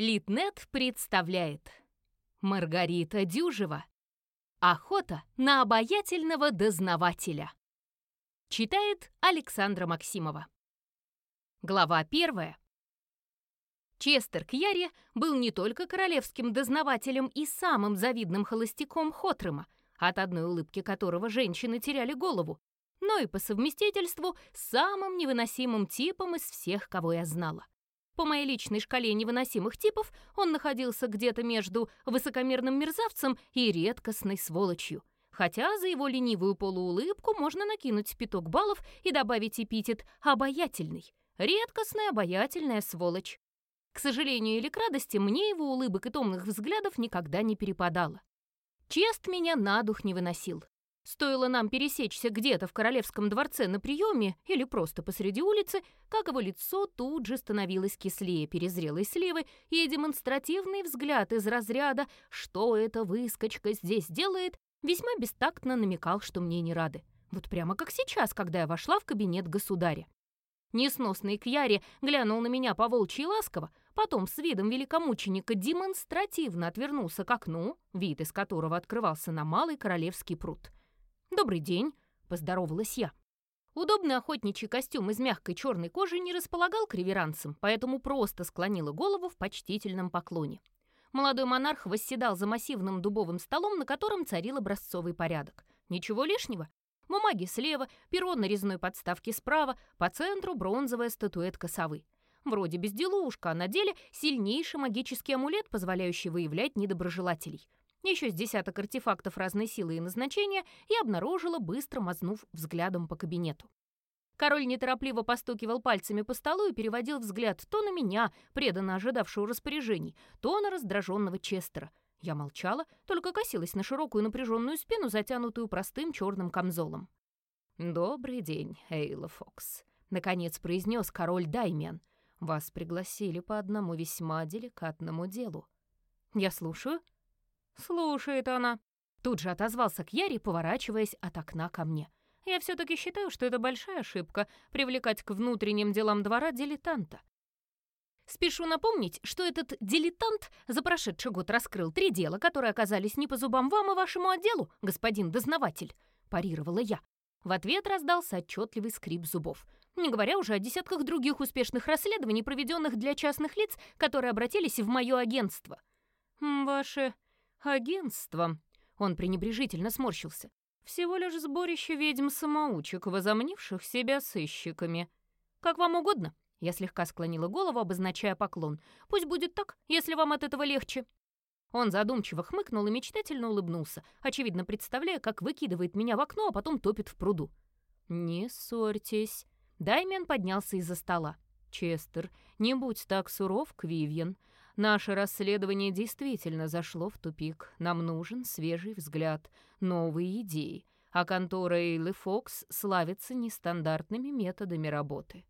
Литнет представляет. Маргарита Дюжева. Охота на обаятельного дознавателя. Читает Александра Максимова. Глава первая. Честер Кьяри был не только королевским дознавателем и самым завидным холостяком Хотрема, от одной улыбки которого женщины теряли голову, но и по совместительству самым невыносимым типом из всех, кого я знала. По моей личной шкале невыносимых типов он находился где-то между высокомерным мерзавцем и редкостной сволочью. Хотя за его ленивую полуулыбку можно накинуть пяток баллов и добавить эпитет «обаятельный». Редкостная обаятельная сволочь. К сожалению или к радости, мне его улыбок и томных взглядов никогда не перепадало. Чест меня на дух не выносил. Стоило нам пересечься где-то в королевском дворце на приеме или просто посреди улицы, как его лицо тут же становилось кислее перезрелой сливы, и демонстративный взгляд из разряда «что эта выскочка здесь делает?» весьма бестактно намекал, что мне не рады. Вот прямо как сейчас, когда я вошла в кабинет государя. Несносный Кьяри глянул на меня по волчьи ласково, потом с видом великомученика демонстративно отвернулся к окну, вид из которого открывался на малый королевский пруд. «Добрый день», — поздоровалась я. Удобный охотничий костюм из мягкой черной кожи не располагал к реверансам, поэтому просто склонила голову в почтительном поклоне. Молодой монарх восседал за массивным дубовым столом, на котором царил образцовый порядок. Ничего лишнего. Бумаги слева, перо на резной подставке справа, по центру бронзовая статуэтка совы. Вроде безделушка, а на деле сильнейший магический амулет, позволяющий выявлять недоброжелателей еще с десяток артефактов разной силы и назначения и обнаружила, быстро мазнув взглядом по кабинету. Король неторопливо постукивал пальцами по столу и переводил взгляд то на меня, преданно ожидавшего распоряжений, то на раздраженного Честера. Я молчала, только косилась на широкую напряженную спину, затянутую простым черным камзолом. «Добрый день, Эйла Фокс», — наконец произнес король Даймен. «Вас пригласили по одному весьма деликатному делу». «Я слушаю», «Слушает она». Тут же отозвался к Яре, поворачиваясь от окна ко мне. «Я все-таки считаю, что это большая ошибка — привлекать к внутренним делам двора дилетанта. Спешу напомнить, что этот дилетант за прошедший год раскрыл три дела, которые оказались не по зубам вам и вашему отделу, господин дознаватель», — парировала я. В ответ раздался отчетливый скрип зубов. Не говоря уже о десятках других успешных расследований, проведенных для частных лиц, которые обратились в мое агентство. «Ваше агентство. Он пренебрежительно сморщился. Всего лишь сборище ведьм-самоучек, возомнивших себя сыщиками. Как вам угодно. Я слегка склонила голову, обозначая поклон. Пусть будет так, если вам от этого легче. Он задумчиво хмыкнул и мечтательно улыбнулся, очевидно представляя, как выкидывает меня в окно, а потом топит в пруду. «Не ссорьтесь». Даймен поднялся из-за стола. «Честер, не будь так суров к Вивьен. Наше расследование действительно зашло в тупик. Нам нужен свежий взгляд, новые идеи. А контора Эйлы Фокс славится нестандартными методами работы.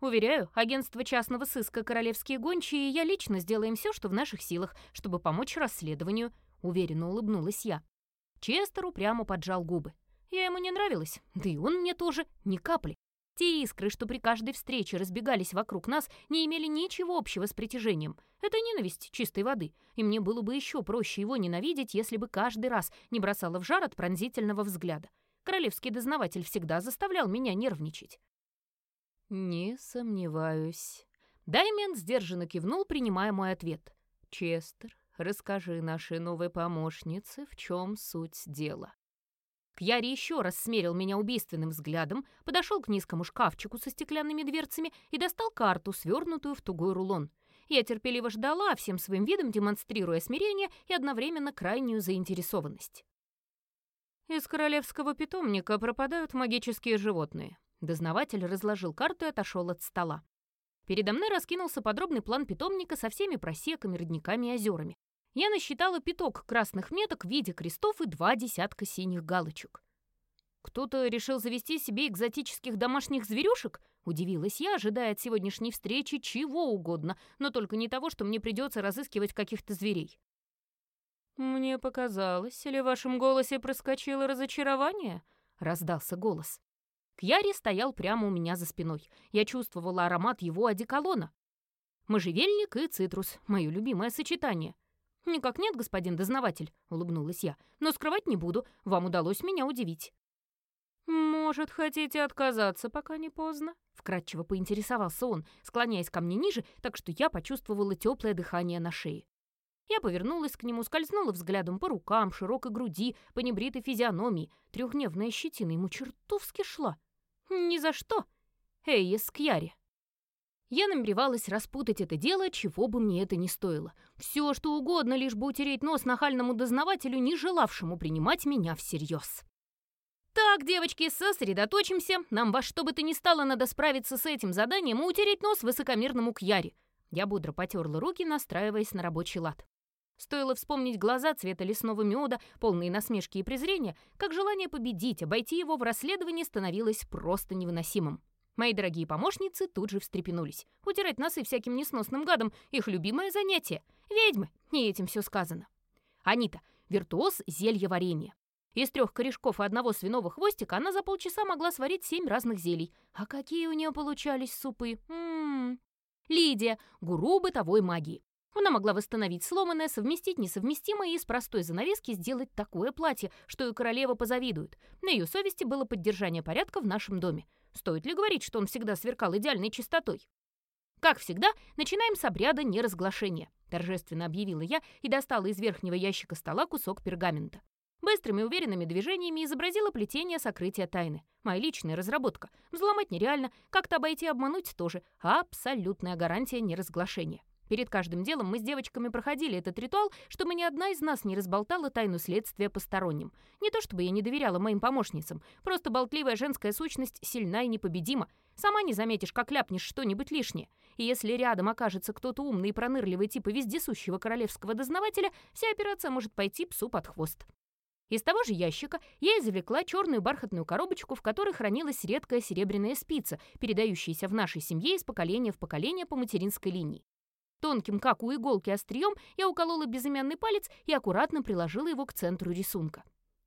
Уверяю, агентство частного сыска «Королевские гончие» и я лично сделаем все, что в наших силах, чтобы помочь расследованию», — уверенно улыбнулась я. Честер упрямо поджал губы. Я ему не нравилась, да и он мне тоже, ни капли. Те искры, что при каждой встрече разбегались вокруг нас, не имели ничего общего с притяжением. Это ненависть чистой воды, и мне было бы еще проще его ненавидеть, если бы каждый раз не бросала в жар от пронзительного взгляда. Королевский дознаватель всегда заставлял меня нервничать. «Не сомневаюсь». Даймен сдержанно кивнул, принимая мой ответ. «Честер, расскажи нашей новой помощнице, в чем суть дела». Кьяри еще раз смерил меня убийственным взглядом, подошел к низкому шкафчику со стеклянными дверцами и достал карту, свернутую в тугой рулон. Я терпеливо ждала, всем своим видом демонстрируя смирение и одновременно крайнюю заинтересованность. «Из королевского питомника пропадают магические животные». Дознаватель разложил карту и отошел от стола. Передо мной раскинулся подробный план питомника со всеми просеками, родниками и озерами я насчитала пяток красных меток в виде крестов и два десятка синих галочек. «Кто-то решил завести себе экзотических домашних зверюшек?» — удивилась я, ожидая от сегодняшней встречи чего угодно, но только не того, что мне придется разыскивать каких-то зверей. «Мне показалось, или в вашем голосе проскочило разочарование?» — раздался голос. Кьяри стоял прямо у меня за спиной. Я чувствовала аромат его одеколона. Можжевельник и цитрус — мое любимое сочетание. «Никак нет, господин дознаватель», — улыбнулась я. «Но скрывать не буду. Вам удалось меня удивить». «Может, хотите отказаться, пока не поздно?» — вкратчиво поинтересовался он, склоняясь ко мне ниже, так что я почувствовала теплое дыхание на шее. Я повернулась к нему, скользнула взглядом по рукам, широкой груди, по небритой физиономии. Трехдневная щетина ему чертовски шла. «Ни за что!» «Эй, Эскьяри!» Я намеревалась распутать это дело, чего бы мне это ни стоило. Все, что угодно, лишь бы утереть нос нахальному дознавателю, не желавшему принимать меня всерьез. «Так, девочки, сосредоточимся. Нам во что бы то ни стало надо справиться с этим заданием и утереть нос высокомерному Кьяре». Я бодро потерла руки, настраиваясь на рабочий лад. Стоило вспомнить глаза цвета лесного меда, полные насмешки и презрения, как желание победить, обойти его в расследовании становилось просто невыносимым. Мои дорогие помощницы тут же встрепенулись. Утирать носы всяким несносным гадом — их любимое занятие. Ведьмы, не этим все сказано. Анита — виртуоз зелья варенья. Из трех корешков и одного свиного хвостика она за полчаса могла сварить семь разных зелий. А какие у нее получались супы! М -м -м. Лидия — гуру бытовой магии. Она могла восстановить сломанное, совместить несовместимое и из простой занавески сделать такое платье, что и королева позавидует. На ее совести было поддержание порядка в нашем доме. Стоит ли говорить, что он всегда сверкал идеальной чистотой? Как всегда, начинаем с обряда неразглашения, торжественно объявила я и достала из верхнего ящика стола кусок пергамента. Быстрыми уверенными движениями изобразила плетение сокрытия тайны. Моя личная разработка. Взломать нереально, как-то обойти и обмануть тоже. Абсолютная гарантия неразглашения. Перед каждым делом мы с девочками проходили этот ритуал, чтобы ни одна из нас не разболтала тайну следствия посторонним. Не то чтобы я не доверяла моим помощницам, просто болтливая женская сущность сильна и непобедима. Сама не заметишь, как ляпнешь что-нибудь лишнее. И если рядом окажется кто-то умный и пронырливый типа вездесущего королевского дознавателя, вся операция может пойти псу под хвост. Из того же ящика я извлекла черную бархатную коробочку, в которой хранилась редкая серебряная спица, передающаяся в нашей семье из поколения в поколение по материнской линии. Тонким, как у иголки, острием я уколола безымянный палец и аккуратно приложила его к центру рисунка.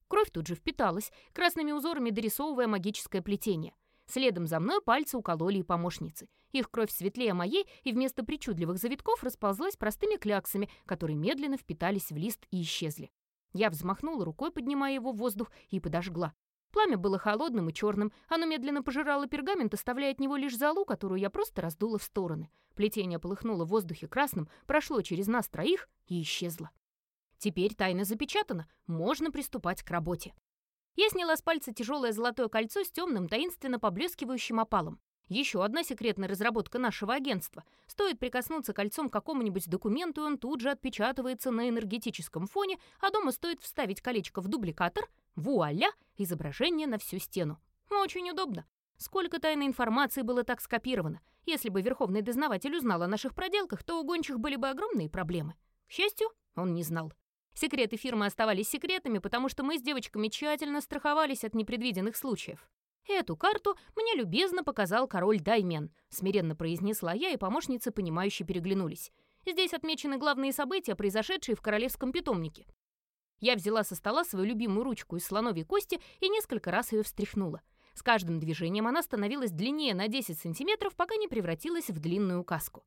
Кровь тут же впиталась, красными узорами дорисовывая магическое плетение. Следом за мной пальцы укололи и помощницы. Их кровь светлее моей и вместо причудливых завитков расползлась простыми кляксами, которые медленно впитались в лист и исчезли. Я взмахнула рукой, поднимая его в воздух, и подожгла. Пламя было холодным и черным, оно медленно пожирало пергамент, оставляя от него лишь залу, которую я просто раздула в стороны. Плетение полыхнуло в воздухе красным, прошло через нас троих и исчезло. Теперь тайна запечатана, можно приступать к работе. Я сняла с пальца тяжелое золотое кольцо с темным, таинственно поблескивающим опалом. Еще одна секретная разработка нашего агентства. Стоит прикоснуться кольцом к какому-нибудь документу, он тут же отпечатывается на энергетическом фоне, а дома стоит вставить колечко в дубликатор — Вуаля! Изображение на всю стену. Очень удобно. Сколько тайной информации было так скопировано. Если бы верховный дознаватель узнал о наших проделках, то у гончих были бы огромные проблемы. К счастью, он не знал. Секреты фирмы оставались секретами, потому что мы с девочками тщательно страховались от непредвиденных случаев. «Эту карту мне любезно показал король Даймен», — смиренно произнесла я, и помощницы, понимающе переглянулись. Здесь отмечены главные события, произошедшие в королевском питомнике. Я взяла со стола свою любимую ручку из слоновой кости и несколько раз ее встряхнула. С каждым движением она становилась длиннее на 10 сантиметров, пока не превратилась в длинную каску.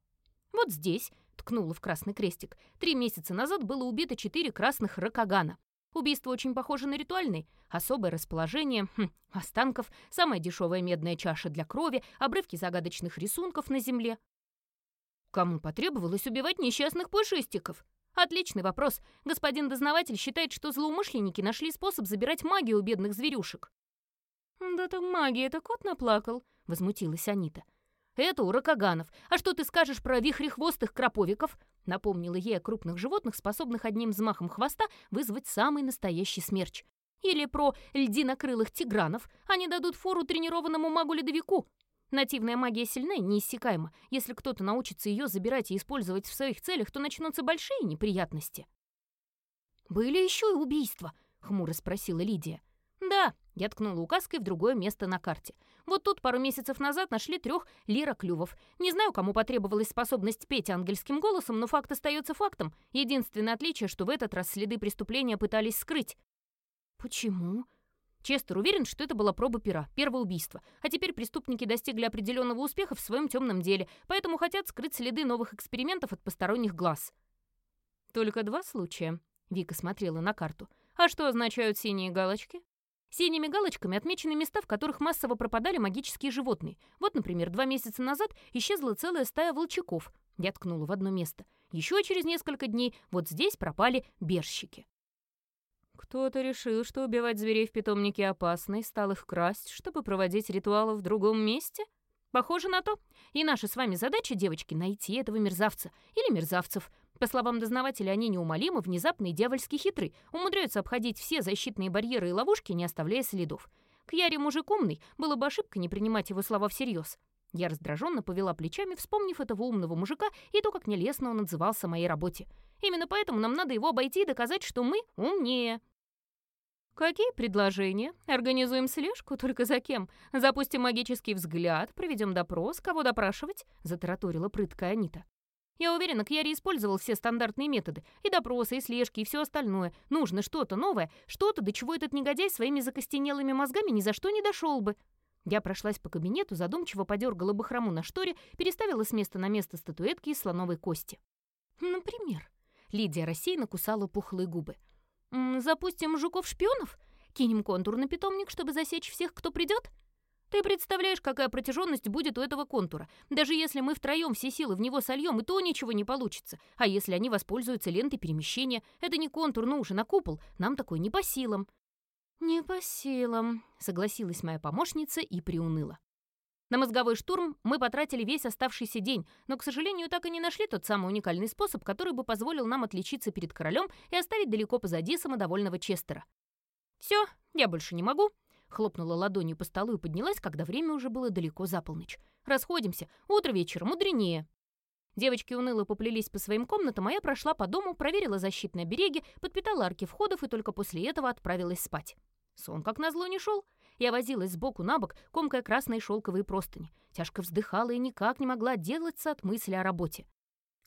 Вот здесь, ткнула в красный крестик, три месяца назад было убито четыре красных ракагана. Убийство очень похоже на ритуальное. Особое расположение, хм, останков, самая дешевая медная чаша для крови, обрывки загадочных рисунков на земле. Кому потребовалось убивать несчастных пушистиков? Отличный вопрос. Господин дознаватель считает, что злоумышленники нашли способ забирать магию у бедных зверюшек. «Да там магия, это кот наплакал», — возмутилась Анита. «Это у ракоганов. А что ты скажешь про вихрехвостых краповиков?» Напомнила ей о крупных животных, способных одним взмахом хвоста вызвать самый настоящий смерч. Или про льдинокрылых тигранов. Они дадут фору тренированному магу-ледовику. Нативная магия сильна и неиссякаема. Если кто-то научится ее забирать и использовать в своих целях, то начнутся большие неприятности. «Были еще и убийства?» — хмуро спросила Лидия. «Да», — я ткнула указкой в другое место на карте. «Вот тут пару месяцев назад нашли трех лироклювов. Не знаю, кому потребовалась способность петь ангельским голосом, но факт остается фактом. Единственное отличие, что в этот раз следы преступления пытались скрыть». «Почему?» Честер уверен, что это была проба пера, первое убийство. А теперь преступники достигли определенного успеха в своем темном деле, поэтому хотят скрыть следы новых экспериментов от посторонних глаз. Только два случая. Вика смотрела на карту. А что означают синие галочки? Синими галочками отмечены места, в которых массово пропадали магические животные. Вот, например, два месяца назад исчезла целая стая волчаков. Я ткнула в одно место. Еще через несколько дней вот здесь пропали берщики. Кто-то решил, что убивать зверей в питомнике опасно и стал их красть, чтобы проводить ритуалы в другом месте? Похоже на то. И наша с вами задача, девочки, найти этого мерзавца. Или мерзавцев. По словам дознавателя, они неумолимы, внезапны и дьявольски хитры, умудряются обходить все защитные барьеры и ловушки, не оставляя следов. К Яре мужик умный, было бы ошибка не принимать его слова всерьез. Я раздраженно повела плечами, вспомнив этого умного мужика и то, как нелестно он отзывался о моей работе. Именно поэтому нам надо его обойти и доказать, что мы умнее. «Какие предложения? Организуем слежку? Только за кем? Запустим магический взгляд, проведем допрос, кого допрашивать?» — затараторила прыткая Анита. Я уверена, Кьяри использовал все стандартные методы. И допросы, и слежки, и все остальное. Нужно что-то новое, что-то, до чего этот негодяй своими закостенелыми мозгами ни за что не дошел бы. Я прошлась по кабинету, задумчиво подергала бахрому на шторе, переставила с места на место статуэтки из слоновой кости. Например, Лидия рассеянно кусала пухлые губы. «Запустим жуков-шпионов? Кинем контур на питомник, чтобы засечь всех, кто придет? Ты представляешь, какая протяженность будет у этого контура. Даже если мы втроем все силы в него сольем, и то ничего не получится. А если они воспользуются лентой перемещения? Это не контур нужен, а купол. Нам такой не по силам». «Не по силам», — согласилась моя помощница и приуныла. На мозговой штурм мы потратили весь оставшийся день, но, к сожалению, так и не нашли тот самый уникальный способ, который бы позволил нам отличиться перед королем и оставить далеко позади самодовольного Честера. «Все, я больше не могу», — хлопнула ладонью по столу и поднялась, когда время уже было далеко за полночь. «Расходимся. Утро вечера мудренее». Девочки уныло поплелись по своим комнатам, а я прошла по дому, проверила защитные береги, подпитала арки входов и только после этого отправилась спать. Сон, как назло, не шел. Я возилась сбоку на бок, комкая красные шелковые простыни. Тяжко вздыхала и никак не могла отделаться от мысли о работе.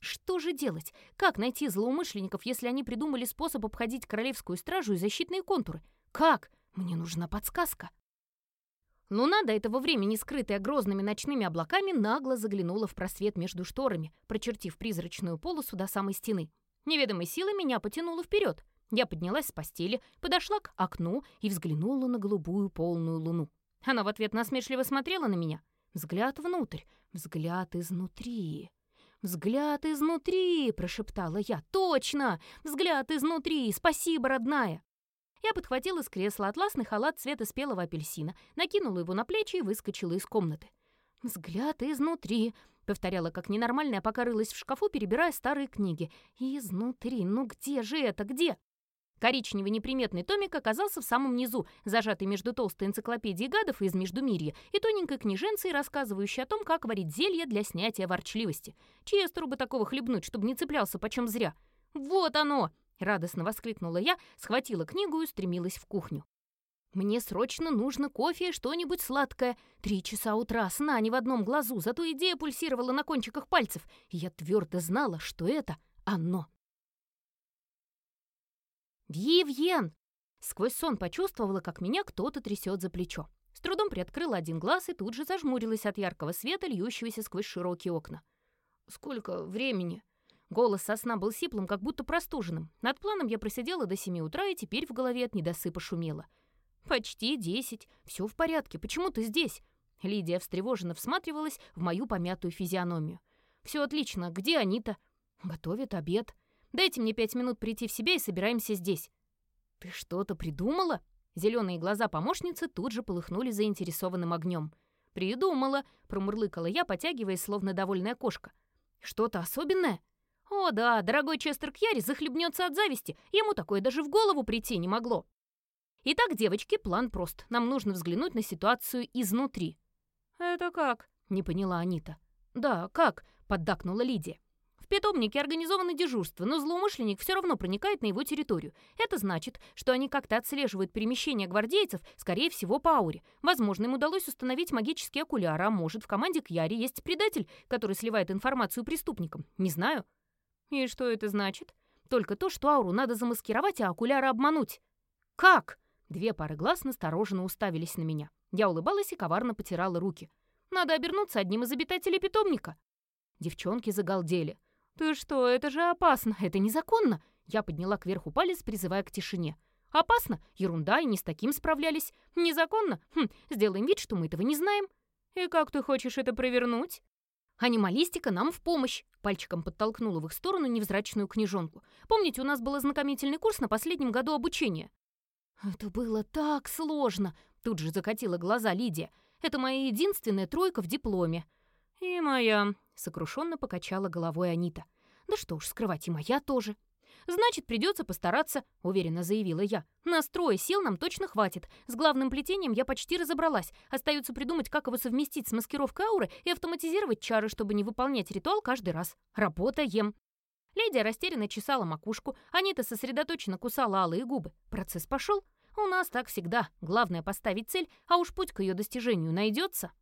Что же делать? Как найти злоумышленников, если они придумали способ обходить королевскую стражу и защитные контуры? Как? Мне нужна подсказка. Луна, до этого времени скрытая грозными ночными облаками, нагло заглянула в просвет между шторами, прочертив призрачную полосу до самой стены. Неведомой силой меня потянуло вперед. Я поднялась с постели, подошла к окну и взглянула на голубую полную луну. Она в ответ насмешливо смотрела на меня. Взгляд внутрь, взгляд изнутри. «Взгляд изнутри!» — прошептала я. «Точно! Взгляд изнутри! Спасибо, родная!» Я подхватила с кресла атласный халат цвета спелого апельсина, накинула его на плечи и выскочила из комнаты. «Взгляд изнутри!» — повторяла как ненормальная, пока рылась в шкафу, перебирая старые книги. «Изнутри! Ну где же это? Где?» Коричневый неприметный томик оказался в самом низу, зажатый между толстой энциклопедией гадов из Междумирья и тоненькой книженцей, рассказывающей о том, как варить зелье для снятия ворчливости. Честеру бы такого хлебнуть, чтобы не цеплялся почем зря. «Вот оно!» — радостно воскликнула я, схватила книгу и устремилась в кухню. «Мне срочно нужно кофе и что-нибудь сладкое. Три часа утра, сна не в одном глазу, зато идея пульсировала на кончиках пальцев, и я твердо знала, что это оно». «Вивьен!» Сквозь сон почувствовала, как меня кто-то трясет за плечо. С трудом приоткрыла один глаз и тут же зажмурилась от яркого света, льющегося сквозь широкие окна. «Сколько времени?» Голос со сна был сиплым, как будто простуженным. Над планом я просидела до семи утра, и теперь в голове от недосыпа шумело. «Почти десять. Все в порядке. Почему ты здесь?» Лидия встревоженно всматривалась в мою помятую физиономию. «Все отлично. Где Анита?» «Готовит обед». Дайте мне пять минут прийти в себя и собираемся здесь». «Ты что-то придумала?» Зеленые глаза помощницы тут же полыхнули заинтересованным огнем. «Придумала», — промурлыкала я, потягиваясь, словно довольная кошка. «Что-то особенное?» «О, да, дорогой Честер Кьяри захлебнется от зависти. Ему такое даже в голову прийти не могло». «Итак, девочки, план прост. Нам нужно взглянуть на ситуацию изнутри». «Это как?» — не поняла Анита. «Да, как?» — поддакнула Лидия питомнике организовано дежурство, но злоумышленник все равно проникает на его территорию. Это значит, что они как-то отслеживают перемещение гвардейцев, скорее всего, по ауре. Возможно, им удалось установить магические окуляры, а может, в команде Кьяри есть предатель, который сливает информацию преступникам. Не знаю. И что это значит? Только то, что ауру надо замаскировать, а окуляры обмануть. Как? Две пары глаз настороженно уставились на меня. Я улыбалась и коварно потирала руки. Надо обернуться одним из обитателей питомника. Девчонки загалдели. «Ты что, это же опасно, это незаконно!» Я подняла кверху палец, призывая к тишине. «Опасно? Ерунда, и не с таким справлялись. Незаконно? Хм, сделаем вид, что мы этого не знаем. И как ты хочешь это провернуть?» «Анималистика нам в помощь!» Пальчиком подтолкнула в их сторону невзрачную книжонку. «Помните, у нас был ознакомительный курс на последнем году обучения?» «Это было так сложно!» Тут же закатила глаза Лидия. «Это моя единственная тройка в дипломе». «И моя», — сокрушенно покачала головой Анита. «Да что уж скрывать, и моя тоже». «Значит, придется постараться», — уверенно заявила я. «Настроя сил нам точно хватит. С главным плетением я почти разобралась. Остается придумать, как его совместить с маскировкой ауры и автоматизировать чары, чтобы не выполнять ритуал каждый раз. Работаем!» Леди растерянно чесала макушку, Анита сосредоточенно кусала алые губы. Процесс пошел. У нас так всегда. Главное — поставить цель, а уж путь к ее достижению найдется.